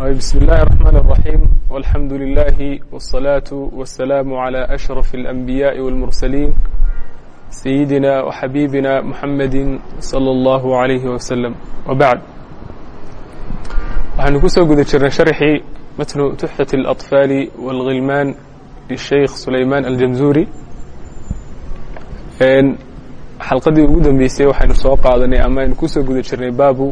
بسم الله الرحمن الرحيم والحمد لله والصلاة والسلام على أشرف الأنبياء والمرسلين سيدنا وحبيبنا محمد صلى الله عليه وسلم وبعد waxaynu ku soo guda jirnay sharxii matnu tuxfat اlأطfaali wاlghilmaan lisheikh sulaymaan aljamzuri xalqadii ugu dambeysay waxaynu soo qaadanay ama aynu kusoo guda jirnay baabu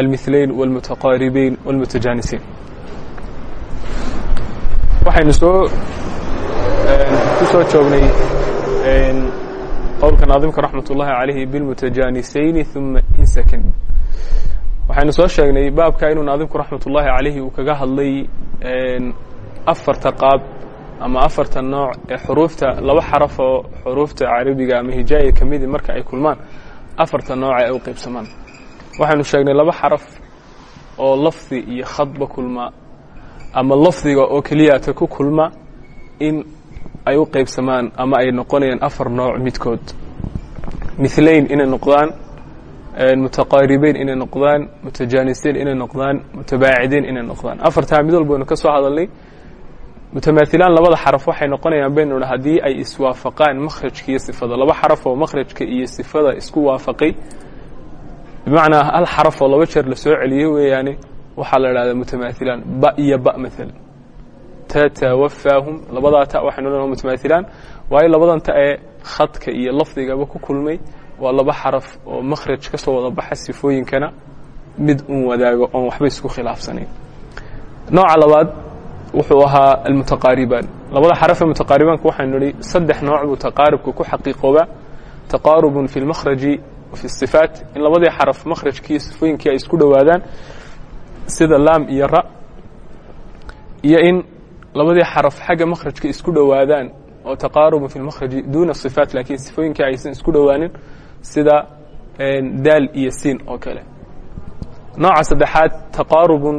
almithlayn wاlmutaqaaribayn wاlmutajaanisiin waxaynu soo ku soo joognay qowlka naadimka raxmat calayhi bilmutajaanisayni uma insakan. waxaynu soo sheegnay baabka inuu naadimku raxmat calayhi uu kaga hadlay afarta qaab ama afarta nooc ee xuruufta laba xaraf oo xuruufta carabiga ama hijaaya ka marka ay kulmaan afarta nooce ay u qaybsamaan waxaynu sheegnay laba xaraf oo lafdi iyo khadba kulma ama lafdiga oo keliyata ku kulma in ay u qeybsamaan ama ay noqonayaan afar nooc midkood. Mithlayn inay noqdaan mutaqaaribeyn inay noqdaan mutajaanisiin inay noqdaan mutabaacidiin inay noqdaan. Afartaa mid walba ka soo hadalnay mutamaahilaan labada xaraf waxay noqonayaan baynu dha haddii ay iswaafaqaan makhrajka iyo sifada laba xaraf oo makhrajka iyo sifada isku waafaqay bimacnaa hal xaraf oo laba jeer la soo celiyey weeyaane waxaa la idhahdaa mutamaahilaan ba iyo ba maalan tatawafaahum labadaa ta waxaynu lenaha mutamaahilaan waayo labadan ta ee khadka iyo lafdigaba ku kulmay waa laba xaraf oo makhraj ka soo wada baxa sifooyinkana mid un wadaago oon waxba isku khilaafsanayn. Nooca labaad wuxuu ahaa almutaqaaribaan. Labada xaraf ee mutaqaaribaanka waxaynu nihi saddex nooc buu taqaarubka ku xaqiiqooba taqaarubun fi lmakhraji fi sifaat in labadii xaraf makhrajkii sifooyinkii ay isku dhowaadaan sida laam iyo ra iyo in labadii xaraf xagga makhrajka isku dhowaadaan oo taqaarubun fi lmakhraji duuna sifaat laakiin sifooyinkii aysan isku dhowaanin sida daal iyo siin oo kale nooca saddexaad taqaarubun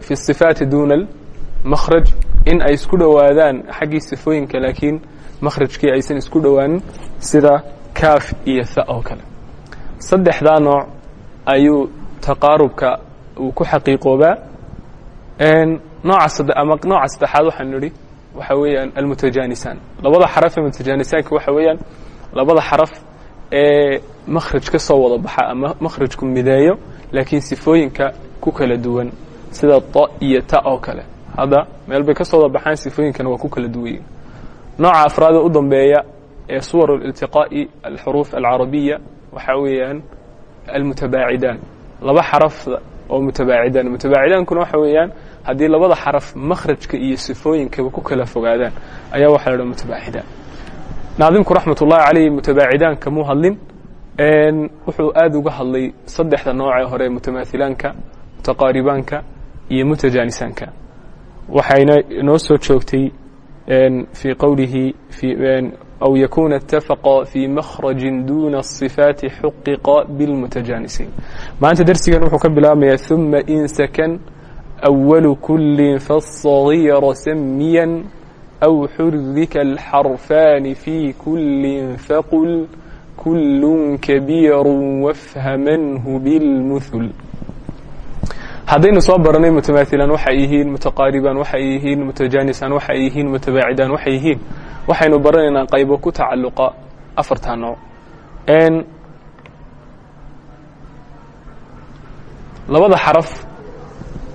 fi sifaati duuna almakhraj in ay isku dhowaadaan xaggii sifooyinka laakiin makhrajkii aysan isku dhowaanin sida kaaf iyo tha oo kale. Saddexdaa nooc ayuu taqaarubka uu ku xaqiiqoobaa. Nooca ama nooca saddexaad waxaanu nihi waxa weeyaan almutajaanisaan labada xaraf ee mutajanisaanka waxa weeyaan labada xaraf ee makhraj ka soo wada baxa ama makhrajku mideeyo laakiin sifooyinka ku kala duwan sida ta iyo ta oo kale. Hadda meel bay ka soo wada baxaan sifooyinkana waa ku kala duwanyiin nooca afraad ee u dambeeya ee suwar iltiqaa'i alxuruuf alcarabiya waxaa weeyaan almutabaacidaan laba xaraf oo mutabaacidaan mutabaacidaankuna waxa weeyaan haddii labada xaraf makhrajka iyo sifooyinkaba ku kala fogaadaan ayaa waxa la dhaha mutabaacidaan naadimku raxmat ullahi calayh mutabaacidaanka muu hadlin wuxuu aada uga hadlay saddexda noocee hore mutamaahilaanka mutaqaaribaanka iyo mutajaanisaanka. Waxayna inoo soo joogtay fii qowlihi aw yakuna اtafaqa fii makhraji duna الصifaati xuqiqa biاlmutajaanisiin maanta dersigan wuxuu ka bilaabmaya ثuma in sakan أwalu kuli faالصaغيra samiya أw xurika الxarfaani fii kuli faqul kul kabiir wafhamanhu biاlmuhl haddaynu soo baranay mutamaahilaan waxay yihiin mutaqaaribaan waxay yihiin mutajaanisaan waxay yihiin mutabaacidaan waxay yihiin waxaynu baranaynaa qaybo ku tacalluqa afartaa nooc. Labada xaraf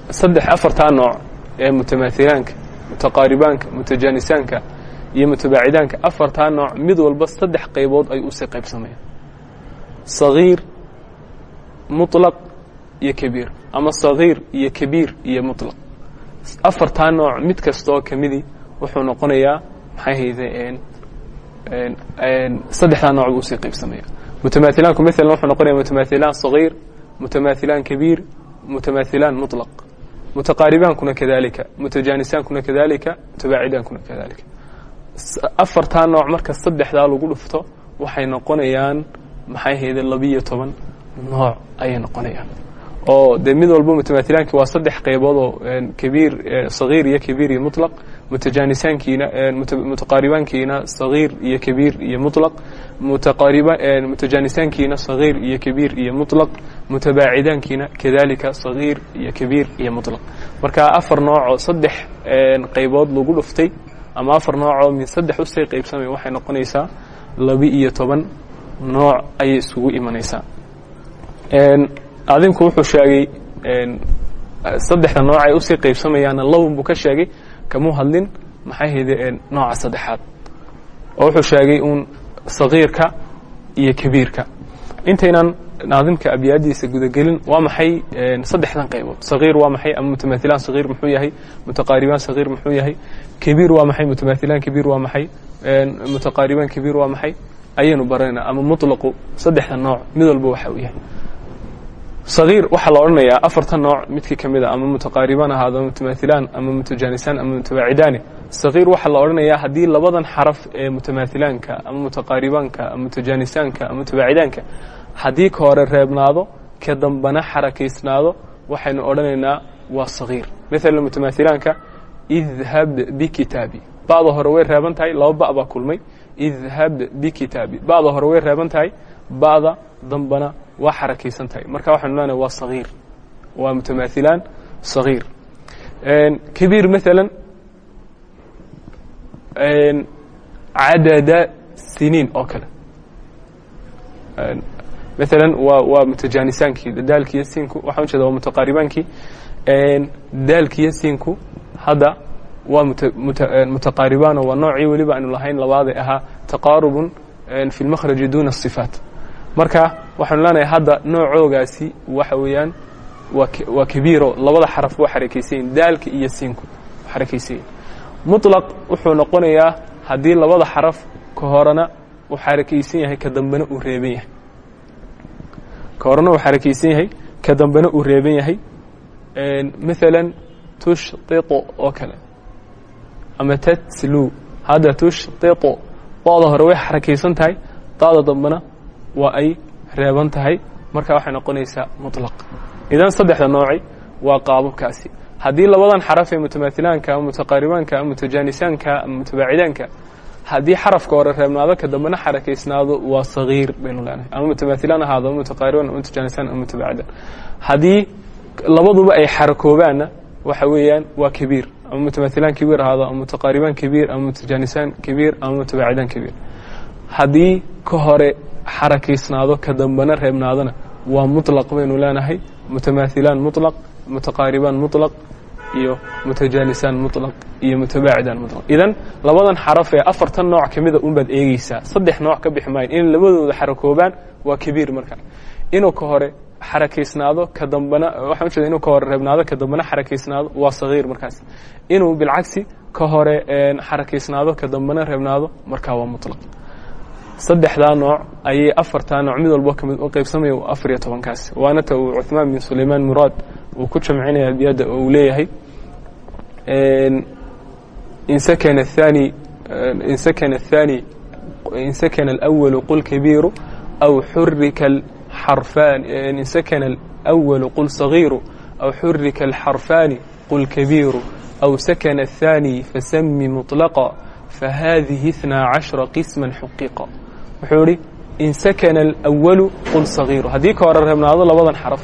saddex afartaa nooc ee mutamaahilaanka mutaqaaribaanka mutajaanisaanka iyo mutabaacidaanka afartaa nooc mid walba saddex qaybood ay u sii qaybsamayaan. Sagiir muطlaq iyo kabiir ama sagiir iyo kabiir iyo muطlaq afartaa nooc mid kastaoo kamidi wuxuu noqonayaa maxay saddexdaa nooc buu u sii qaybsamaya. Mutamaahilaanku maalan wuxuu noqonaya mutamaahilaan sagiir mutamaahilaan kabiir mutamaahilaan muطlaq mutaqaaribaankuna kadalika mutajaanisaankuna kadalika mutabaacidaankuna kadalika afartaa nooc marka saddexdaa lagu dhufto waxay noqonayaan maxay hayde labiyo toban nooc ayay noqonayaan. Oo dee mid walba mutamaahilaanki waa saddex qaybood oo kabiir sagiir iyo kabiir iyo muطlaq mutajanisaankiina mutaqaaribaankiina sagiir iyo kabiir iyo mutlaq mutajanisaankiina sagiir iyo kabiir iyo mutlaq mutabaacidaankiina kadalika sagiir iyo kabiir iyo mutlaq marka afar noocoo saddex qaybood lagu dhuftay ama afar noocoo min saddex usay qaybsamay waxay noqonaysaa laba iyo toban nooc ayay isugu imanaysaa adinku wuxuu sheegay saddexda nooc ay u sii qaybsamayaana lowun buu ka sheegay kamuu hadlin maxay hayde nooca saddexaad. Oo wuxuu sheegay uun sagiirka iyo kabiirka. Intaynan naadimka abyaadiisa gudagelin waa maxay saddexdan qaybood? Sagiir waa maxay ama mutamailaan sagiir muxuu yahay? Mutaqaaribaan sagiir muxuu yahay? Kabiir waa maxay mutamailaan kabiir waa maxay? Mutaqaaribaan kabiir waa maxay? Ayaynu baranaynaa ama muطlaqu saddexda nooc mid walba waxa uu yahay sagiir waxaa la odhanayaa afartan nooc midkii ka mid a ama mutaqaaribaan ahaado mutamailaan ama mutajaanisaan ama mutabaacidaani sagiir waxaa la odhanayaa haddii labadan xaraf ee mutamailaanka ama mutaqaaribaanka ama mutajaanisaanka ama mutabaacidaanka haddii ka hore reebnaado ka dambana xarakaysnaado waxaynu odhanaynaa waa sagiir maala mutamailaanka idhab bikitaabi. Ba'da hore way reeban tahay laba ba' baa kulmay idhab bikitaabi. Ba'da hore way reeban tahay ba'da dambana waa xarakaysan tahay marka waxaynu leenahay waa sagiir waa mutamailaan sagiir kabiir maala cadada siniin oo kale maala waa waa mutajaanisaankii daalkiiyo siinku waxaan ujeeda waa mutaqaaribaankii daalkiiyo siinku hadda waa mutaqaaribaano waa noocii weliba aynu lahayn labaade ahaa taqaarubun fi lmakhraji duna الصifaat marka waxaanu leenahay hadda noocoogaasi waxa weeyaan waa kabiiro labada xaraf waa xarakaysanyin daalka iyo siinku xarakaysanyin muطlaq wuxuu noqonayaa haddii labada xaraf ka horena uu xarakaysan yahay ka dambena uu reeban yahay. Ka horena uu xarakaysan yahay ka dambena uu reeban yahay. Maala tushtiqo oo kale. Ama tatlu hadda tushtiqo da hore way xarakaysan tahay daada dambena waa ay reeban tahay marka waxay noqonaysaa muطlaq idan saddexda nooci waa qaababkaasi. Haddii labadan xaraf ee mutamailaanka ama mutaqaaribaanka ama mutajaanisaanka ama mutabaacidaanka haddii xarafka hore reebnaado ka dambena xarakaysnaado waa sagiir baynu leenahay. Ama mutamailaan ahaado ama mutaqaaribaan ama mutajaanisaan ama mutabaacidaan haddii labaduba ay xarakoobaanna waxa weeyaan waa kabiir ama mutamailaan kabiir ahaado ama mutaqaaribaan kabiir ama mutajaanisaan kabiir ama mutabaacidaan kabiir haddii ka hore xarakaysnaado ka dambena reebnaadona waa muطlaq baynu leenahay mutamailaan muطlaq mutaqaaribaan muطlaq iyo mutajaanisaan muطlaq iyo mutabaacidaan muطlaq idan labadan xaraf ee afartan nooc ka mida un baad eegeysaa saddex nooc ka bixi maayan in labadooda xarakoobaan waa kabiir marka inuu ka hore xarakaysnaado ka dambena waxaan ujeeda inuu ka hore reebnaado ka dambena xarakaysnaado waa sagiir markaas inuu bilcagsi ka hore xarakaysnaado ka dambena reebnaado markaa waa muطlaq saddexdaa nooc ayay afartaa nooc mid walbo kamid u qaybsamaya afar iyo tobankaas waana ta uu cuثmaan bin sulaymaan muraad uu ku jamcinaya biyadda oo uu leeyahay in sakana الثاني in sakana الثاني in sakana الأول qل كبير أو xurika الxarفan in sakana الأول qل صغير أو xurika الxarفاni qل كبير أو sakana الثاني فسmi مطلقا فhadihi اثنaa caشhرa qisma xuqiqa wuxuu ihi in sakana الأwalu qul صagiiru haddii ka hore reebnaado labadan xaraf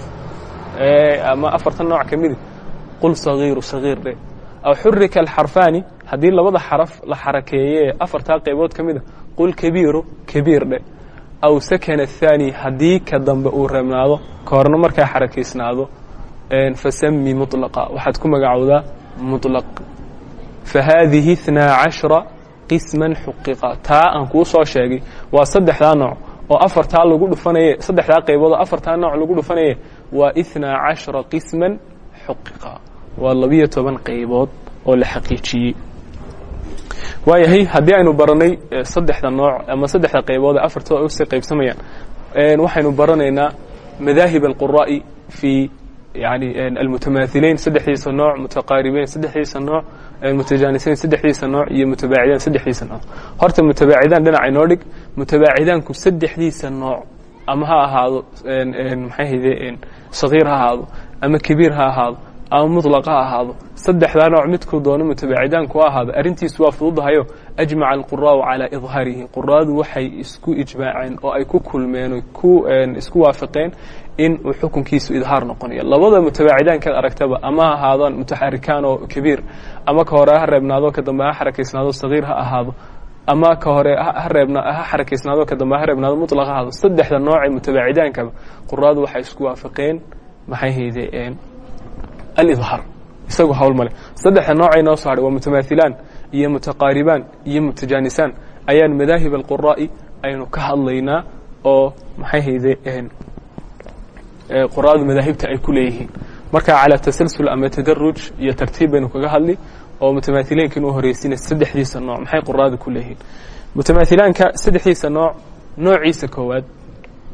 ama afartan nooc ka midi qul صagiiru صagiir dhe aw xurika الxarفaani haddii labada xaraf la xarakeeye afartaa qaybood ka mida qul kabiiru kabiir dhe aw sakana الثaanي haddii ka dambe uu reebnaado ka horena markaa xarakaysnaado fasami muطلqa waxaad ku magacowdaa muطlq fahaadihi اثنا cashra qisman xuqiqa taa aan kuu soo sheegay waa saddexdaa nooc oo afartaa lagu dhufanay saddexdaa qaybood oo afartaa nooc lagu dhufanaya waa itnaa cashara qisman xuqiqa waa labiyo toban qaybood oo la haddii aynu baranay saddexda nooc ama saddexda qaybood ee afartooda usi qaybsamayaan waxaynu baranaynaa madaahib alquraa'i fii yani almutamaahilayn saddexdiisa nooc mutaqaaribeyn saddexdiisa nooc mutajaaniseyn saddexdiisa nooc iyo mutabaacidaan saddexdiisa nooc. Horta mutabaacidaan dhinaca inoo dhig mutabaacidaanku saddexdiisa nooc ama ha ahaado maxay hayde sagiir ha ahaado ama kabiir ha ahaado ama muطlaq ha ahaado saddexdaa nooc midkuu doono mutabaacidaanku ha ahaado arrintiisu waa fududahayo ajmaca alquraau calaa idhaarihi. Quraadu waxay isku ijmaaceen oo ay ku kulmeen ku isku waafaqeen in uu xukunkiisu idhaar noqonayo labada mutabaacidaankaad aragtaba ama ha ahaadaan mutaxarikaan oo kabiir ama ka hore ha reebnaado ka dambe ha xarakaysnaado sagiir ha ahaado ama ka hore ha reebna ha xarakaysnaado ka dambe ha reebnaado muطlaq ha ahaado. Saddexda noocee mutabaacidaankaba quraadu waxay isku waafaqeen maxay haydeen alidhaar. Isagu hawl male saddexda noocay noo soo waa mutamaahilaan iyo mutaqaaribaan iyo mutajaanisaan ayaan madaahib alquraa'i aynu ka hadlaynaa oo maxay hayde quraadu madaahibta ay ku leeyihiin. Marka calaa tasalsul ama tadaruj iyo tartiib baynu kaga hadli oo mutamaahilaanka inuu horeysiina saddexdiisa nooc maxay quraadu ku leeyihiin? Mutamaahilaanka saddexdiisa nooc noociisa koowaad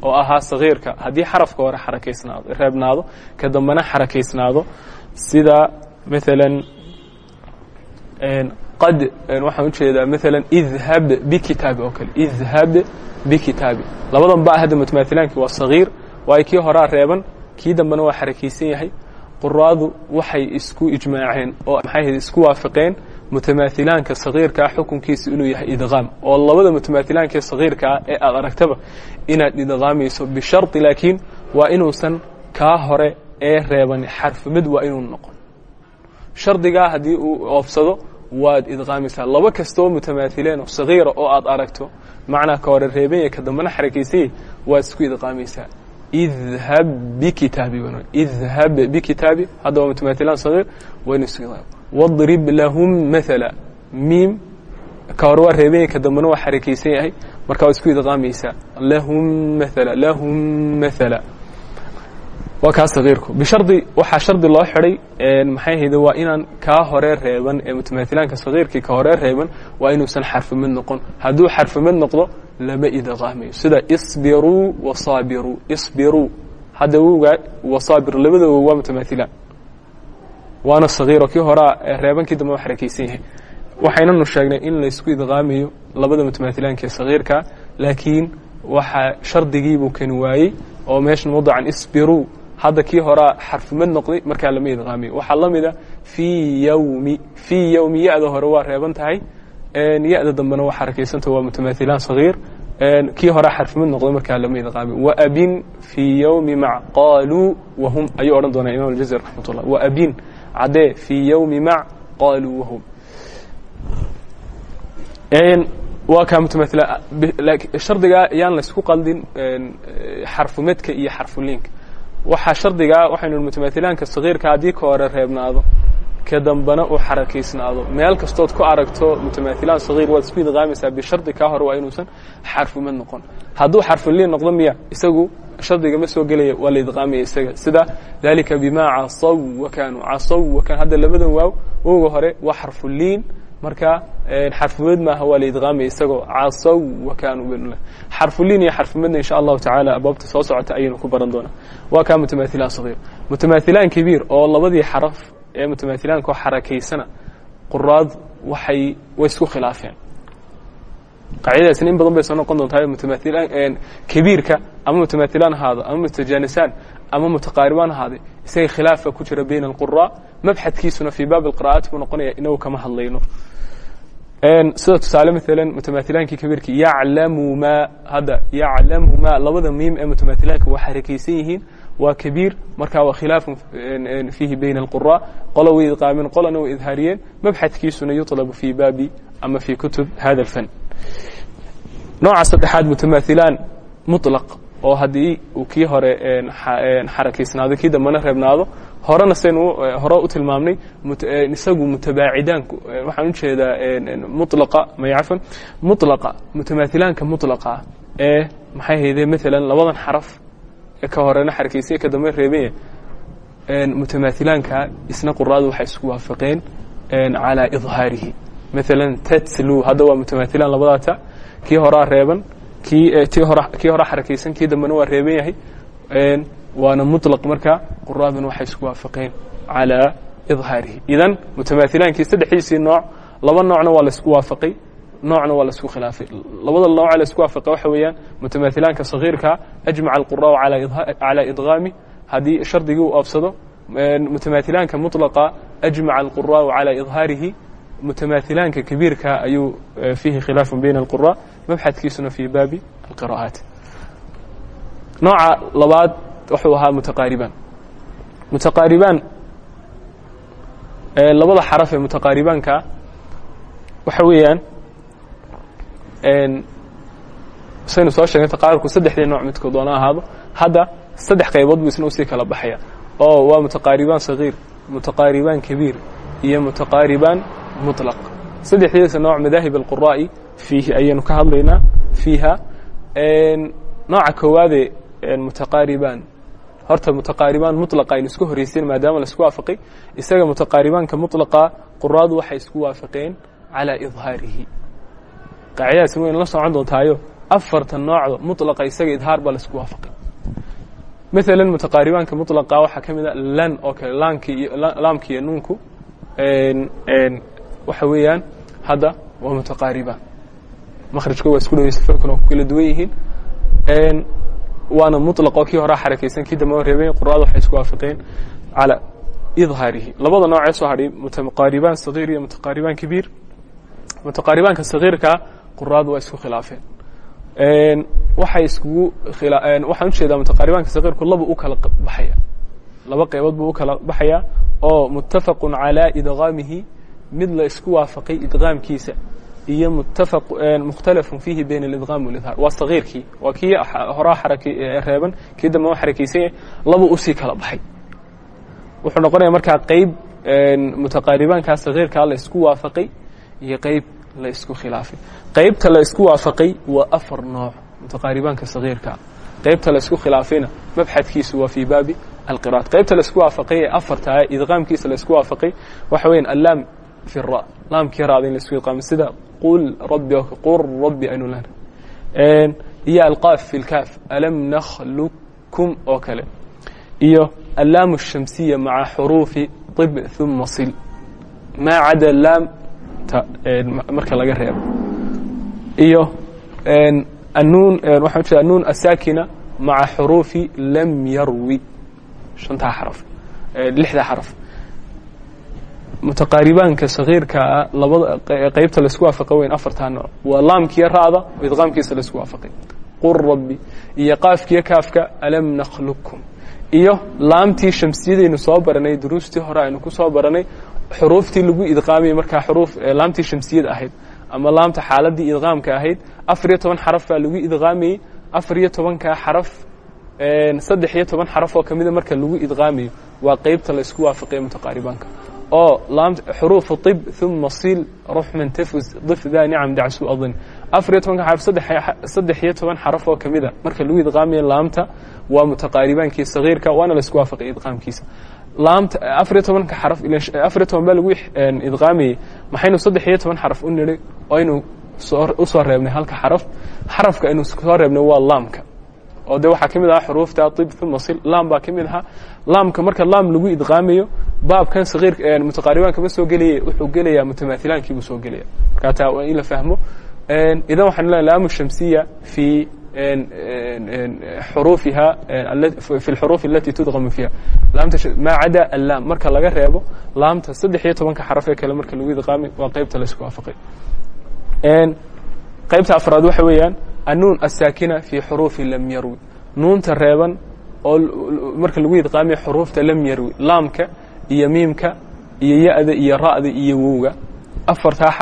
oo ahaa sagiirka haddii xarafka hore xarakaysnaado reebnaado ka dambena xarakaysnaado sida maalan qad waxaan u jeedaa maalan idhab bikitaabi oo kale idhab bikitaabi labadan ba hadda mutamaahilaanki waa sagiir waayo kii horaa reeban? Kii dambena waa xarakaysan yahay. Quraadu waxay isku ijmaaceen oo maxay ahayd isku waafaqeen. Mutamaahilaanka sagiirkaa xukunkiisa inuu yahay idqaam oo labada mutamaahilaankaee sagiirkaa ee aad aragtaba inaad idqaamayso bishardi laakiin waa inuusan kaa hore ee reeban. Xarfimid waa inuu noqon. Shardigaa haddii uu oofsado waad idqaamaysaa laba kastoo mutamaahileen oo sagiira oo aad aragto macnaa ka hore reebanya ka dambena xarakaysanyay waad isku idqaamaysaa idhab bikitaabi idhab bikitaabi hadda waa mutamaahilaan sagiir idqaam wadrib lahum maala miim ka hore waa reebanya ka dambena waa xarakaysan yahay marka waa isku idqaamaysaa lahum maala lahum maala waa kaa sagiirku bishardi waxaa shardi loo xidhay maxay waa inaan kaa hore reeban ee mutamaahilaanka sagiirkii ka hore reeban waa inuusan xarfimid noqon. Hadduu xarfimid noqdo lama idqaamayo sida isbiruu wasaabiruu isbiruu hadda wowgaa wasaabir labada wow waa mutamaahilaan waana sagiiro kii horaa reebankii dambe waa xarakaysan yahay. Waxaynanu sheegnay in laysku idqaamayo labada mutamaahilaanka ee sagiirka laakiin waxaa shardigiibuu kani waayey oo meeshan wadacan isbiruu hadda kii horaa xarfimad noqday markaa lama idqaamiyo waxaa la mida fii yawmi fii yawmi ya-da hore waa reeban tahay. Ya-da dambena waa xarakaysanta waa mutamaahilaan sagiir kii horaa xarfimad noqday markaa lama idqaamiyo waabin fii yawmi mac qaaluu wahum ayuu odhan doonaa imam aljazir raxmat ullah waabin caddee fii yawmi mac qaaluu wahum waa kaa mutamaaila shardigaa yaan laysku qaldin xarfumedka iyo xarfuliinka waxaa shardigaa waxaynu mutamaahilaanka sagiirka haddii ka hore reebnaado ka dambena uu xarakaysnaado meel kastood ku aragto mutamaahilaan sagiir waad isku idqaamaysaa bishardi kaa hore waa inuusan xarfumad noqon. Hadduu xarfuliin noqdo miya isagu shardiga ma soo gelaya waa la idqaamaya isaga. Sida dalika bimaa casaw wakanuu casaw wakan hadda labadan waaw wowga hore waa xarfuliin marka xarfumad maaha waa la idqaamaya isagoo casaw wakanuu bn xarfuliin iyo xarfumadna insha allahu tacaala abwaabta soo socota ayaynu ku baran doonaa. Waa kaa mutamaahilaan sagiir mutamaahilaan kabiir oo labadii xaraf ee mutamaahilaanka oo xarakaysana quraad waxay way isku khilaafeen. Qaacidadaasna in badan bay soo noqon doontaa mutamaahilaan kabiirka ama mutamaahilaan ahaado ama mutajaanisaan ama mutaqaaribaan ahaade isaga khilaafa ku jira bayna alquraa mabxadkiisuna fii baab alqira'aat buu noqonaya inagu kama hadlayno sida tusaale maalan mutamaailaankii kabiirkii yaclamu ma hadda yaclamu ma labada miim ee mutamaahilaanka waa xarakaysan yihiin waa kabiir marka waa khilaafun fiihi bayna alqura qola way idqaameen qolana way idhaariyeen mabxadkiisuna yuطlabu fii baabi ama fii kutub hada alfan nooca saddexaad mutamaahilaan muطlaq oo haddii uu kii hore xarakaysnaado kii dambena reebnaado horena saynu hore u tilmaamnay isagu mutabaacidaan waxaan u jeedaa mulaqa maycafan mulaqa mutamaahilaanka mulaqa ee maxay hayde maalan labadan xaraf ee ka horena xarakaysaya ka dambe reebanya mutamaahilaanka isna quraadu waxay isku waafaqeen calaa idhaarihi. Maalan tatlu hadda waa mutamaahilaan labadaata kii horaa reeban kii ti hor kii hore xarakaysan kii dambena waa reeban yahay waana muطlaq marka quraaduna waxay isku waafaqeen calىa idhaarihi idan mutamaailaankii saddexdiisii nooc laba noocna waa laisku waafaqay noocna waa laisku khilaafay labada nooc laisku waafaqay waxa weeyaan mutamaahilaanka sagiirka ajmaca alqura'u calىa idgaami haddii shardigii uu oobsado mutamaailaanka muطlaqa ajmaca alqura'u calى idhaarihi mutamaailaanka kabiirka ayuu fiihi khilaafu bayna alqura mabxadkiisuna fi baabi alqira'aat nooca labaad wuxuu ahaa mutaqaaribaan mutaqaaribaan labada xaraf ee mutaqaaribaanka waxa weeyaan saynu soo sheegay taqaarubku saddexdii nooc midkood doona ahaado hadda saddex qaybood buu isna u sii kala baxaya oo waa mutaqaaribaan sagiir mutaqaaribaan kabiir iyo mutaqaaribaan muطlaq saddexdiisa nooc madaahib alquraa'i fiihi ayaynu ka hadlaynaa fiiha nooca koowaade mutaqaaribaan. Horta mutaqaaribaan mulaqa aynu iska horreysin maadaama la isku waafaqay. Isaga mutaqaaribaanka mulaqa quraadu waxay isku waafaqeen calaa idhaarihi. Qaacidadaasn waynu la socon doontaayo afartan noocda mulaqa isaga idhaar baa la isku waafaqay. Maala mutaqaaribaanka mulaqa waxaa ka mid a lan oo kale laamki iyo nuunku waxa weeyaan hadda waa mutaqaaribaan makhrijkooda waa isku dhow sifaadkuna waa ku kala duwan yihiin. Waana muطlaq oo kii horaa xarakaysan kii dambe reebeen qur'aada waxay isku waafaqeen calaa idhaarihi. Labada noocee soo hadhay mutaqaaribaan sagiir iyo mutaqaaribaan kabiir mutaqaaribaanka sagiirkaa qur'aadu waa isku khilaafeen. Waxay iskugu waxaan u jeedaa mutaqaaribaanka sagiirku laba u kala baxaya. Laba qeybood buu u kala baxaya oo muttafaqu calaa idqaamihi mid la isku waafaqay idgaamkiisa iyo mukhtalafun fiihi bayna alidgaam walidhaar waa sagiirkii waa kii horaa xaraki reeban kii dambe xarakaysanya laba u sii kala baxay. Wuxuu noqonaya markaa qeyb mutaqaaribaankaa sagiirkaa la isku waafaqay iyo qeyb la isku khilaafay. Qeybta la isku waafaqay waa afar nooc mutaqaaribaanka sagiirkaa qeybta la isku khilaafayna mabxadkiisu waa fii baabi alqira'at. Qeybta la isku waafaqay ee afartaa idqaamkiisa la isku waafaqay waxa weyan allaam fi ra laamkii raada in la isku idqaamay sida qul rabbi qur rabbi aynu lena iyo alqaaf fi lkaaf alam nakhlukum oo kale iyo allaam الshamsiya maca xuruufi طib ثuma sil maa cada laam marka laga reebo iyo anuun waxaan ujeeda anuun asaakina maca xuruufi lam yarwi shantaa xaraf lixdaa xaraf mutaqaaribaanka sagiirkaa labada qeybta la isku waafaqa weyn afartaa nooc. Waa laamkiyo ra'da idqaamkiisa la isku waafaqay. Qur rabbi iyo qaafkiyo kaafka alam nakhlukum iyo laamtii shamsiyadaynu soo baranay duruustii hore aynu ku soo baranay xuruuftii lagu idqaamayay markaa xuruuf laamtii shamsiyada ahayd ama laamta xaaladii idqaamka ahayd afar iyo toban xaraf baa lagu idqaamayey afar iyo tobankaa xaraf saddex iyo toban xaraf oo kamida marka lagu idqaamayo waa qeybta la isku waafaqaya mutaqaaribaanka oo xuruufu ib uma sil ruxman tafus dif daa nicam dacsu adin. Afar iyo tobanka xaraf saddex iyo toban xaraf oo ka mida marka lagu idqaamaya laamta waa mutaqaaribaankii sagiirka waana la isku waafaqay idqaamkiisa. Laamta afar iyo tobanka xaraf afar iyo toban baa lagu idqaamayey maxaynu saddex iyo toban xaraf u nidhay oo aynu u soo reebnay halka xaraf. Xarafka aynu soo reebnay waa laamka. Oo de waxaa ka mid ahaa xuruufta ib uma sil laam baa ka mid ahaa. Laamka marka laam lagu idqaamayo baabkan sagiir mutaqaaribaanka ma soo gelaya wuxuu gelayaa mutamaailankii buu soo gelaya markaa taa waa in la fahmo. Idan waxaan leeay laamu shamsiya fi xuruufiha fi اlxuruuf alati tudqamu fiiha laamta maa cada allaam marka laga reebo laamta saddex iyo tobanka xaraf ee kale marka lagu idqaamay waa qeybta la isku waafaqay. Qeybta afraad waxa weeyaan annuun asaakina fi xuruufi lam yarwi. Nuunta reeban oo marka lagu idqaamay xuruufta lam yarwi laamka iyo miimka iyo ya-da iyo ra'da iyo wowga. Afartaa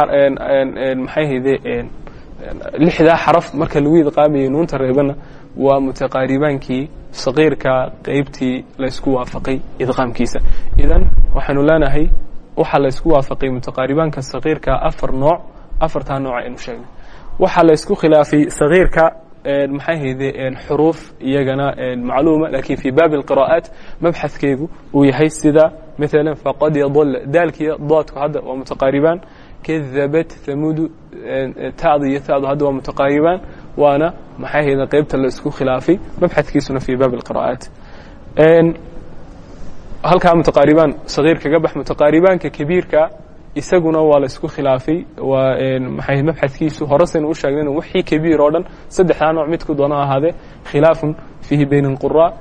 maxay hayde lixdaa xaraf marka lagu idqaamayay nuunta reebana waa mutaqaaribaankii sagiirka qeybtii la isku waafaqay idqaamkiisa. Idan waxaanu leenahay waxaa la isku waafaqay mutaqaaribaanka sagiirka afar nooc afartaa nooc aynu sheegnay. Waxaa la isku khilaafay sagiirka maxay hayde xuruuf iyagana macluuma laakiin fi baabi اlqira'aat mabxadkeegu uu yahay sida maala faqad yadl daalkiyo doodku hadda waa mutaqaaribaan kadabat hamudu ta'da iyo ta'du hadda waa mutaqaaribaan waana maxay hayde qeybta la isku khilaafay mabxadkiisuna fi baabi اlqira'aat halkaa mutaqaaribaan sagiir kaga bax mutaqaaribaanka kabiirka isaguna waa la isku khilaafay waa maxay mabxadkiisu horesaynu u sheegnayna wixii kabiir oo dhan saddexdaa nooc midku doono ahaadee khilaafun fiihi bayna alqura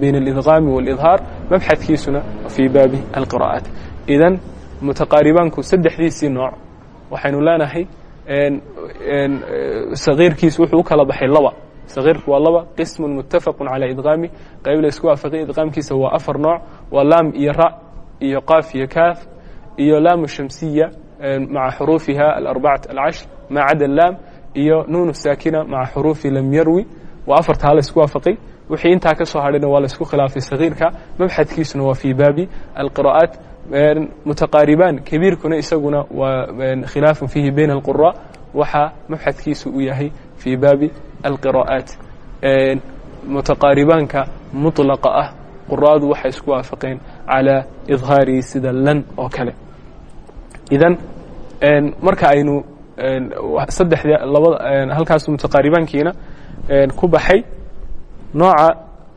bayna alidqaami wاlidhaar mabxadkiisuna fii baabi alqira'aat idan mutaqaaribaanku saddexdiisii nooc waxaynu leenahay sagiirkiisu wuxuu u kala baxay laba sagiirku waa laba qismu mutafaqu calى idqaami qayb la isku waafaqay idqaamkiisa waa afar nooc waa laam iyo ra iyo qaaf iyo kaaf iyo laamu shamsiya maca xuruufiha alarbacat alcashr ma cada laam iyo nuunu saakina maca xuruufi lam yarwi waa afartaa la isku waafaqay. Wixii intaa ka soo hadhayna waa la isku khilaafay sagiirka. Mabxadkiisuna waa fii baabi alqira'aat mutaqaaribaan kabiirkuna isaguna waa khilaafun fiihi bayna alqura waxaa mabxadkiisu uu yahay fii baabi alqira'aat mutaqaaribaanka mutlaqa ah. Qura'adu waxay isku waafaqeen calaa idhaarihi sida lan oo kale. Idan marka aynu saddexda labada halkaas mutaqaaribaankiina ku baxay. Nooca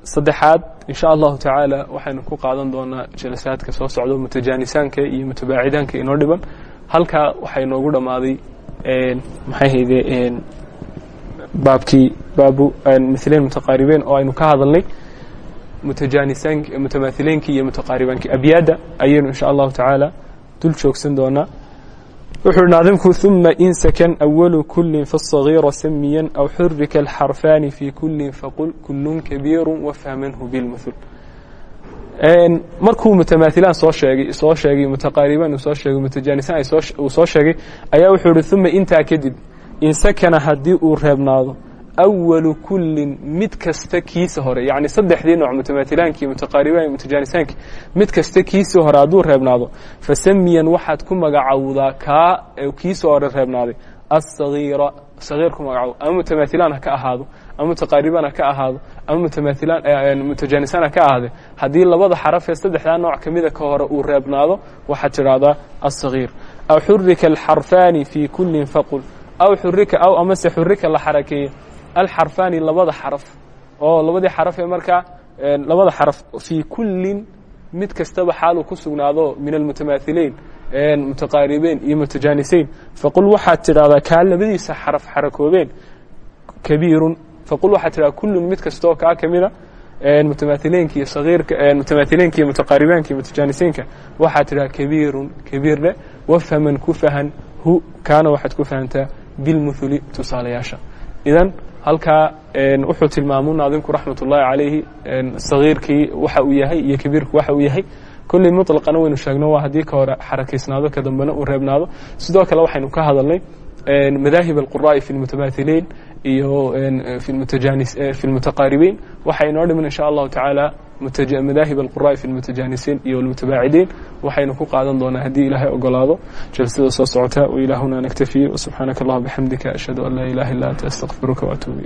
saddexaad in sha allahu tacaala waxaynu ku qaadan doonaa jalasaadka soo socdo mutajaanisaanka iyo mutabaacidaanka inoo dhiban. Halkaa waxay noogu dhammaaday maxay hayde baabkii baabu milayn mutaqaaribeen oo aynu ka hadalnay. Mutajaanisaan mutamaahileenkii iyo mutaqaaribaankii abyaadda ayaynu in sha allahu tacaala dul joogsan doonaa wuxuu naadimku uma in sakan awalu kulin fasagiira samiyan aw xurika alxarfaani fii kulin faqul kulun kabiiru wafhamanhu bilmuhul markuu mutamaailaan soo sheegay soo sheegay mutaqaariban uu soo sheegay mutajaanisan uu soo sheegay ayaa wuxuu ihi uma intaa kadib in sakana haddii uu reebnaado awalu kullin mid kasta kiisa hore yacni saddexdii nooc mutamaatilaanki mutaqaaribaan mutajaanisaankii mid kasta kiisii hore hadduu reebnaado fasamiyan waxaad ku magacowdaa kaa kiisii hore reebnaaday asagiira sagiir ku magacow ama mutamatilaan ha ka ahaado ama mutaqaaribaan ha ka ahaado ama mutamaatilaan mutajaanisaan ha ka ahaade haddii labada xaraf ee saddexdaa nooc ka mida ka hore uu reebnaado waxaad tidhaahdaa asagiir aw xurika alxarfaani fii kullin faqul aw xurika aw amase xurika la xarakeeye alxarfaani labada xaraf oo labadii xaraf ee markaa labada xaraf fii kullin mid kastaba xaaluu ku sugnaado min almutamaahileyn mutaqaaribeen iyo mutajaaniseyn faqul waxaad tidhahdaa kaa labadiisa xaraf xarakoobeen kabiirun. Faqul waxaad tidhahdaa kullun mid kastaoo kaa kamida mutamaahileynka iyo sagiirka mutamaahileynka iyo mutaqaaribeenka iyo mutajaaniseenka waxaad tidhahdaa kabiirun kabiirle wafhaman ku fahan hu kaana waxaad ku fahantaa bilmuthuli tusaalayaasha. Idan halkaa wuxuu tilmaamu naadimku raxmat ullaahi calayhi sagiirkii waxa uu yahay iyo kabiirku waxa uu yahay. Kolley muطlaqana waynu sheegno waa haddii ka hore xarakaysnaado ka dambena uu reebnaado. Sidoo kale waxaynu ka hadalnay madaahib alquraa'i fi lmutamaahileyn iyo fi lmutaqaaribiin waxa inoo dhiman in sha allahu tacaala madaahib alquraa'i fi lmutajaanisiin iyo almutabaacidiin waxaynu ku qaadan doonaa haddii ilaahay ogolaado jalsada soo socota wailahuna naktafiy wsubxaanaka allah bxamdika ashhadu an laa ilaha illa anta astaqfiruka waatuub